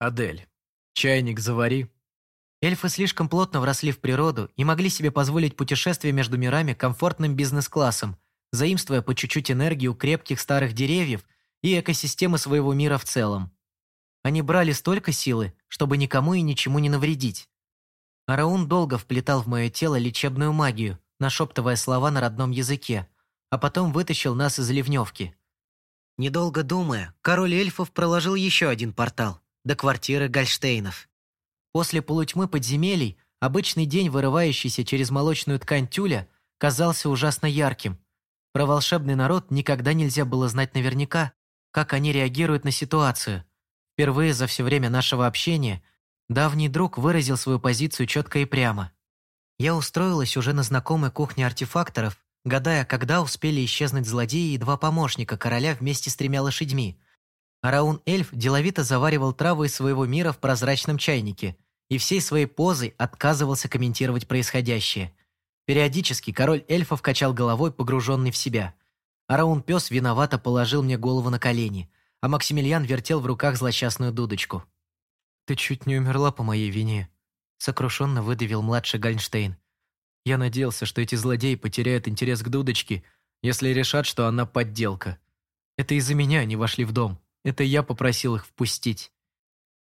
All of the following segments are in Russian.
«Адель, чайник завари». Эльфы слишком плотно вросли в природу и могли себе позволить путешествие между мирами комфортным бизнес-классом, заимствуя по чуть-чуть энергию крепких старых деревьев и экосистемы своего мира в целом. Они брали столько силы, чтобы никому и ничему не навредить. Араун долго вплетал в мое тело лечебную магию, нашептывая слова на родном языке, а потом вытащил нас из ливневки. Недолго думая, король эльфов проложил еще один портал до квартиры Гольштейнов. После полутьмы подземелий обычный день, вырывающийся через молочную ткань тюля, казался ужасно ярким. Про волшебный народ никогда нельзя было знать наверняка, как они реагируют на ситуацию. Впервые за все время нашего общения давний друг выразил свою позицию четко и прямо. Я устроилась уже на знакомой кухне артефакторов, гадая, когда успели исчезнуть злодеи и два помощника короля вместе с тремя лошадьми. Араун-эльф деловито заваривал траву из своего мира в прозрачном чайнике и всей своей позой отказывался комментировать происходящее. Периодически король эльфов качал головой, погруженный в себя. Араун-пес виновато положил мне голову на колени, а Максимилиан вертел в руках злосчастную дудочку. «Ты чуть не умерла по моей вине», — сокрушенно выдавил младший Гальнштейн. «Я надеялся, что эти злодеи потеряют интерес к дудочке, если решат, что она подделка. Это из-за меня они вошли в дом. Это я попросил их впустить».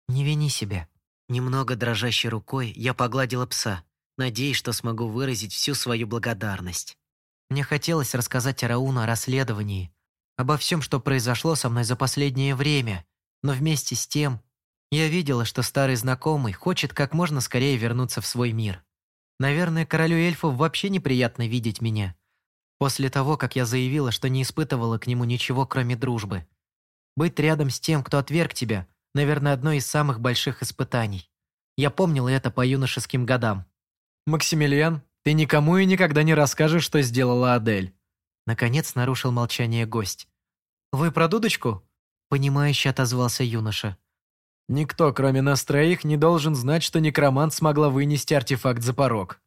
«Не вини себя». Немного дрожащей рукой я погладила пса, надеясь, что смогу выразить всю свою благодарность. Мне хотелось рассказать Арауну о расследовании, обо всем, что произошло со мной за последнее время, но вместе с тем я видела, что старый знакомый хочет как можно скорее вернуться в свой мир. Наверное, королю эльфов вообще неприятно видеть меня. После того, как я заявила, что не испытывала к нему ничего, кроме дружбы. Быть рядом с тем, кто отверг тебя, наверное, одно из самых больших испытаний. Я помнила это по юношеским годам. «Максимилиан, ты никому и никогда не расскажешь, что сделала Адель». Наконец нарушил молчание гость. «Вы про дудочку?» Понимающе отозвался юноша. Никто, кроме нас троих, не должен знать, что некромант смогла вынести артефакт за порог.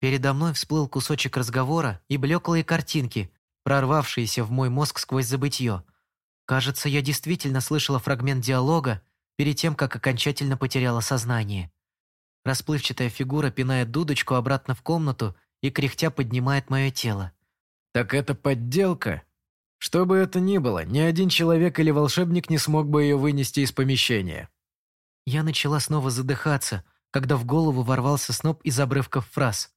Передо мной всплыл кусочек разговора и блеклые картинки, прорвавшиеся в мой мозг сквозь забытье. Кажется, я действительно слышала фрагмент диалога перед тем, как окончательно потеряла сознание. Расплывчатая фигура пинает дудочку обратно в комнату и кряхтя поднимает мое тело. «Так это подделка?» Что бы это ни было, ни один человек или волшебник не смог бы ее вынести из помещения. Я начала снова задыхаться, когда в голову ворвался сноп из обрывков фраз.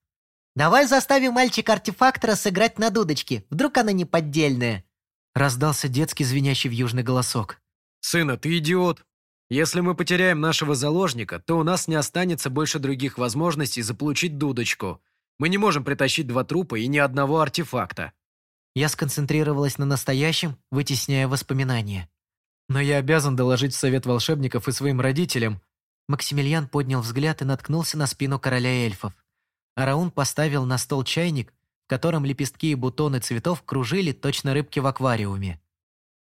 «Давай заставим мальчика-артефактора сыграть на дудочке, вдруг она не поддельная?» Раздался детский звенящий в южный голосок. «Сына, ты идиот! Если мы потеряем нашего заложника, то у нас не останется больше других возможностей заполучить дудочку. Мы не можем притащить два трупа и ни одного артефакта. Я сконцентрировалась на настоящем, вытесняя воспоминания. «Но я обязан доложить в совет волшебников и своим родителям». Максимилиан поднял взгляд и наткнулся на спину короля эльфов. Араун поставил на стол чайник, котором лепестки и бутоны цветов кружили точно рыбки в аквариуме.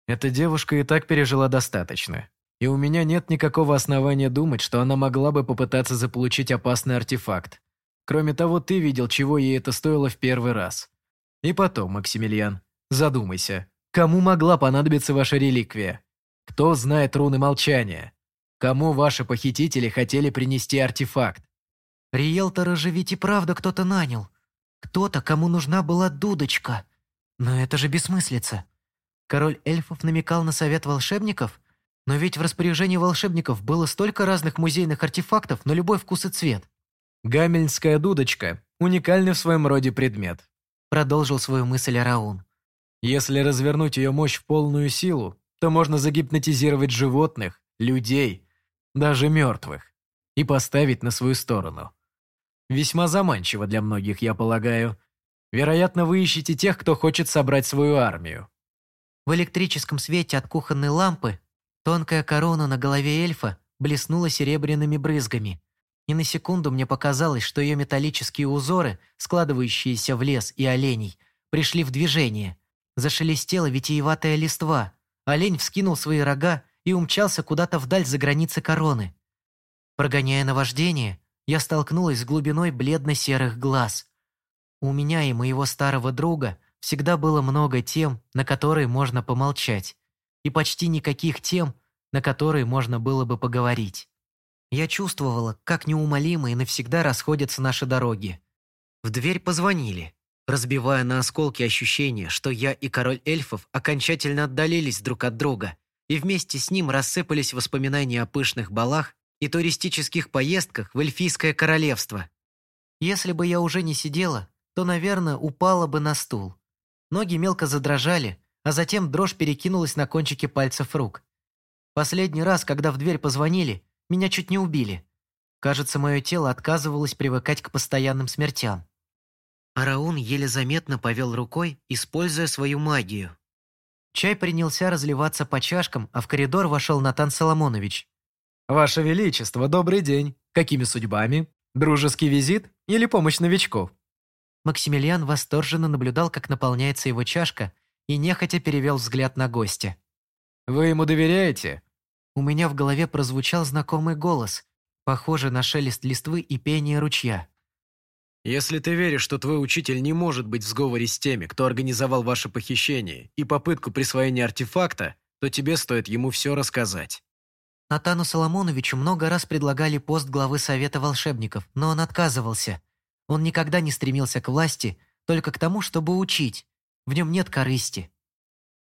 «Эта девушка и так пережила достаточно. И у меня нет никакого основания думать, что она могла бы попытаться заполучить опасный артефакт. Кроме того, ты видел, чего ей это стоило в первый раз. И потом, Максимилиан, задумайся, кому могла понадобиться ваша реликвия? Кто знает руны молчания? Кому ваши похитители хотели принести артефакт? Риэлтора же ведь и правда кто-то нанял. Кто-то, кому нужна была дудочка. Но это же бессмыслица. Король эльфов намекал на совет волшебников? Но ведь в распоряжении волшебников было столько разных музейных артефактов на любой вкус и цвет. Гамельнская дудочка – уникальный в своем роде предмет. Продолжил свою мысль Араун. Если развернуть ее мощь в полную силу, то можно загипнотизировать животных, людей, даже мертвых, и поставить на свою сторону. Весьма заманчиво для многих, я полагаю. Вероятно, вы ищете тех, кто хочет собрать свою армию. В электрическом свете от кухонной лампы тонкая корона на голове эльфа блеснула серебряными брызгами. И на секунду мне показалось, что ее металлические узоры, складывающиеся в лес и оленей, пришли в движение. Зашелестела витиеватая листва. Олень вскинул свои рога и умчался куда-то вдаль за границы короны. Прогоняя наваждение, я столкнулась с глубиной бледно-серых глаз. У меня и моего старого друга всегда было много тем, на которые можно помолчать, и почти никаких тем, на которые можно было бы поговорить. Я чувствовала, как неумолимо и навсегда расходятся наши дороги. В дверь позвонили, разбивая на осколки ощущение, что я и король эльфов окончательно отдалились друг от друга, и вместе с ним рассыпались воспоминания о пышных балах и туристических поездках в эльфийское королевство. Если бы я уже не сидела, то, наверное, упала бы на стул. Ноги мелко задрожали, а затем дрожь перекинулась на кончики пальцев рук. Последний раз, когда в дверь позвонили, меня чуть не убили. Кажется, мое тело отказывалось привыкать к постоянным смертям. Араун еле заметно повел рукой, используя свою магию. Чай принялся разливаться по чашкам, а в коридор вошел Натан Соломонович. «Ваше Величество, добрый день. Какими судьбами? Дружеский визит или помощь новичков?» Максимилиан восторженно наблюдал, как наполняется его чашка, и нехотя перевел взгляд на гостя. «Вы ему доверяете?» У меня в голове прозвучал знакомый голос, похожий на шелест листвы и пение ручья. «Если ты веришь, что твой учитель не может быть в сговоре с теми, кто организовал ваше похищение и попытку присвоения артефакта, то тебе стоит ему все рассказать». Натану Соломоновичу много раз предлагали пост главы Совета волшебников, но он отказывался. Он никогда не стремился к власти, только к тому, чтобы учить. В нем нет корысти.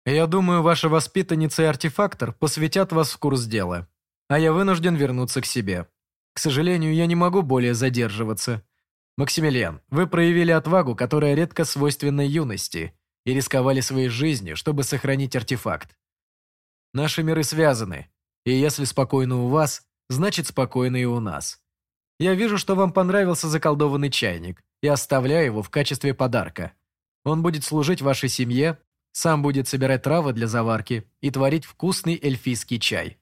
«Я думаю, ваша воспитанница и артефактор посвятят вас в курс дела. А я вынужден вернуться к себе. К сожалению, я не могу более задерживаться. Максимилиан, вы проявили отвагу, которая редко свойственна юности, и рисковали своей жизнью, чтобы сохранить артефакт. Наши миры связаны, и если спокойно у вас, значит спокойно и у нас. Я вижу, что вам понравился заколдованный чайник, и оставляю его в качестве подарка. Он будет служить вашей семье, сам будет собирать травы для заварки и творить вкусный эльфийский чай».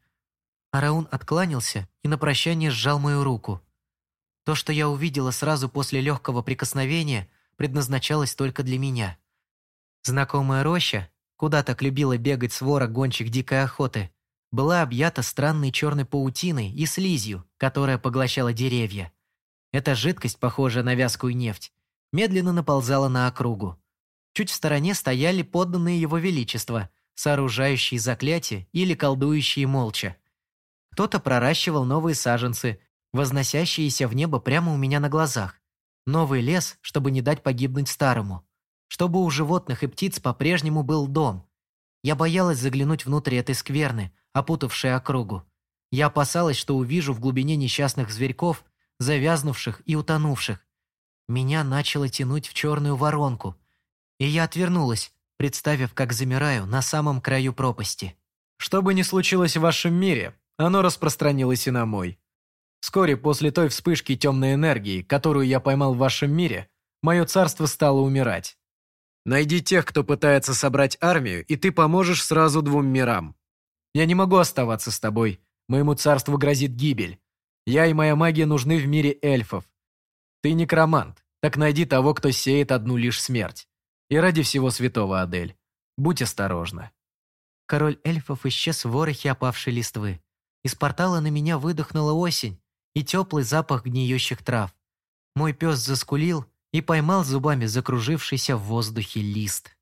Араун откланялся и на прощание сжал мою руку. То, что я увидела сразу после легкого прикосновения, предназначалось только для меня. Знакомая роща, куда так любила бегать свора гонщик дикой охоты, была объята странной черной паутиной и слизью, которая поглощала деревья. Эта жидкость, похожая на вязкую нефть, медленно наползала на округу. Чуть в стороне стояли подданные его величества, сооружающие заклятия или колдующие молча. Кто-то проращивал новые саженцы, возносящиеся в небо прямо у меня на глазах. Новый лес, чтобы не дать погибнуть старому. Чтобы у животных и птиц по-прежнему был дом. Я боялась заглянуть внутрь этой скверны, опутавшей округу. Я опасалась, что увижу в глубине несчастных зверьков, завязнувших и утонувших. Меня начало тянуть в черную воронку – и я отвернулась, представив, как замираю на самом краю пропасти. Что бы ни случилось в вашем мире, оно распространилось и на мой. Вскоре после той вспышки темной энергии, которую я поймал в вашем мире, мое царство стало умирать. Найди тех, кто пытается собрать армию, и ты поможешь сразу двум мирам. Я не могу оставаться с тобой. Моему царству грозит гибель. Я и моя магия нужны в мире эльфов. Ты некромант, так найди того, кто сеет одну лишь смерть. И ради всего святого, Адель, будь осторожна». Король эльфов исчез в ворохе опавшей листвы. Из портала на меня выдохнула осень и теплый запах гниющих трав. Мой пес заскулил и поймал зубами закружившийся в воздухе лист.